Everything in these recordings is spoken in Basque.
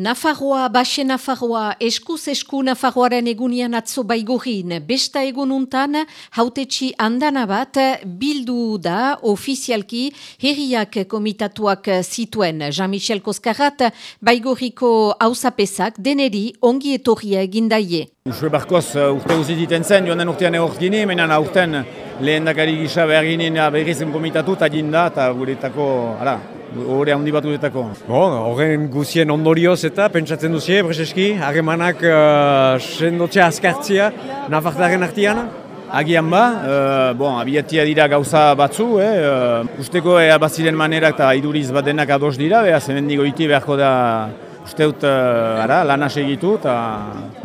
Nafarroa, Baxe Nafarroa, eskuz esku Nafarroaren egunian atzo baigorin, besta egununtan hautetxi andana bat bildu da ofizialki herriak komitatuak zituen. Jean-Michel Koskarrat baigoriko hausapesak deneri ongi etorria egindaie. Usue barkoz uh, urte guzititen zen, joan den urtean egort gini, menan aurten lehen dakari gisa behar ginen berrizen komitatu eta jinda eta guretako, ara, Hore handi bat guretako. Bon, horren guzien ondorioz eta pentsatzen duzie, Breseski, harremanak uh, sendotzea azkartzia, nafartaren artian? Agian ba, uh, bon, abiatia dira gauza batzu, eh? uh, usteko ea baziren manerak eta iduriz bat denak ados dira, beha zemendigo iti beharko da uste dut uh, ara, lan egitu eta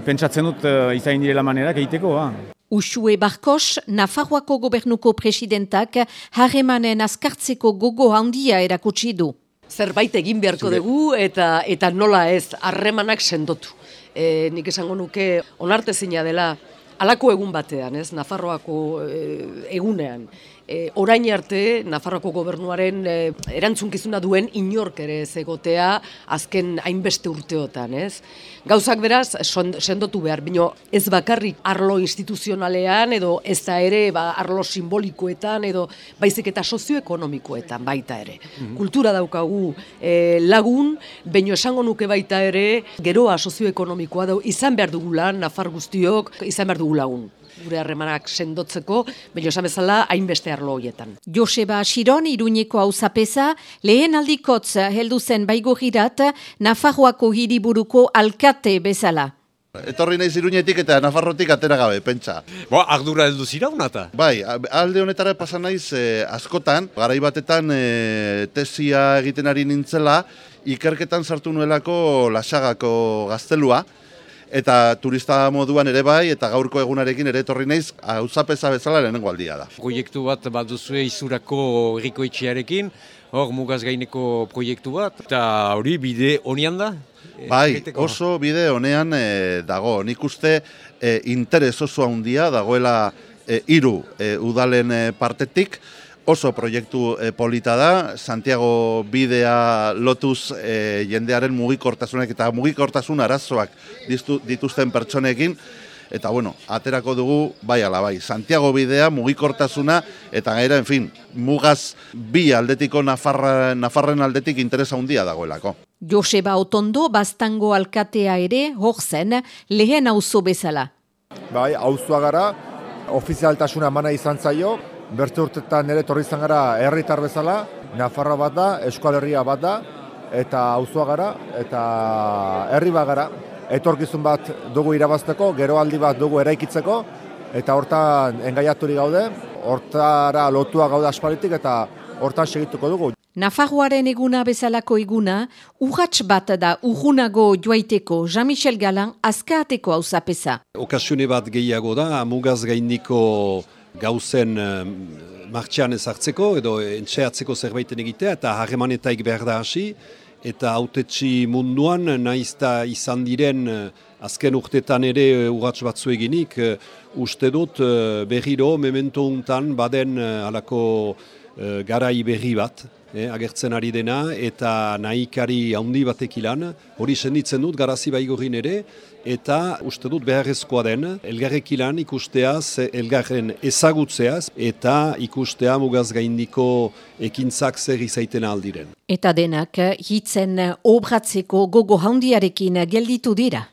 pentsatzen dut uh, izain direla manerak egiteko. Ba. Usue Barkos, Nafarroako gobernuko presidentak harremanen azkartzeko gogo handia erakutsi du. Zerbait egin beharko dugu eta eta nola ez harremanak sendotu. E, nik esango nuke onartezina dela alako egun batean, ez Nafarroako e, egunean e, orain arte Nafarroko gobernuaren e, erantzunkizuna duen inork ere ez egotea azken hainbeste urteotan, ez? Gauzak beraz sendotu behar, bino ez bakarrik arlo instituzionalean edo ez da ere ba, arlo simbolikoetan edo baizik eta sozioekonomikoetan baita ere. Mhm. Kultura daukagu e, lagun, baino esango nuke baita ere geroa sozioekonomikoa da izan behar dugula Nafar guztiok izan behar dugu lagun gure harremanak sendotzeko, baina esan bezala hainbeste arlo hoietan. Joseba Xiron, Iruñeko hau zapesa, lehen aldikotz heldu zen baigogirat, Nafarroako hiriburuko alkate bezala. Etorri naiz iruñetik eta Nafarrotik atera gabe, pentsa. Bo, ardura heldu zira unata? Bai, alde honetara pasan naiz eh, askotan, garai batetan eh, tesia egiten ari nintzela, ikerketan sartu nuelako lasagako gaztelua, eta turista moduan ere bai, eta gaurko egunarekin ere etorri naiz, hauzapeza bezala lehenengo aldia da. Proiektu bat bat duzue izurako erikoitxiarekin, hor mugaz gaineko proiektu bat, eta hori bide honian da? Bai, oso bide honean e, dago, nik uste e, interes oso handia dagoela e, iru e, udalen partetik, oso proiektu e, polita da, Santiago bidea lotuz e, jendearen mugikortasunak eta mugikortasun arazoak dituzten pertsonekin, eta bueno, aterako dugu bai ala bai, Santiago bidea mugikortasuna eta gaira, en fin, mugaz bi aldetiko Nafarra, Nafarren aldetik interesa handia dagoelako. Joseba Otondo, bastango alkatea ere, hor zen, lehen auzo bezala. Bai, auzoa gara, ofizialtasuna mana izan zaio, Bertze urtetan nire torri izan gara herritar bezala, Nafarra bat da, eskualerria bat da, eta auzoa gara, eta herri bat gara. Etorkizun bat dugu irabazteko, gero aldi bat dugu eraikitzeko, eta hortan engaiaturi gaude, hortara lotua gaude aspalitik, eta hortan segituko dugu. Nafarroaren eguna bezalako eguna, urratx bat da urgunago joaiteko Jean-Michel Galan azkaateko hau zapesa. Okasione bat gehiago da, mugaz gaindiko gauzen uh, martxean ezartzeko edo entxeatzeko zerbaiten egitea eta harremanetaik behar da hasi. Eta autetxi munduan naizta izan diren uh, azken urtetan ere urratx batzu eginik uste dut berriro memento untan baden alako uh, garai berri bat eh, agertzen ari dena eta nahikari handi batek ilan, hori senditzen dut garazi baigorin ere, eta uste dut beharrezkoa den, elgarrek ilan ikusteaz, elgarren ezagutzeaz, eta ikustea mugaz gaindiko ekintzak zer izaiten aldiren. Eta denak hitzen obratzeko gogo handiarekin gelditu dira.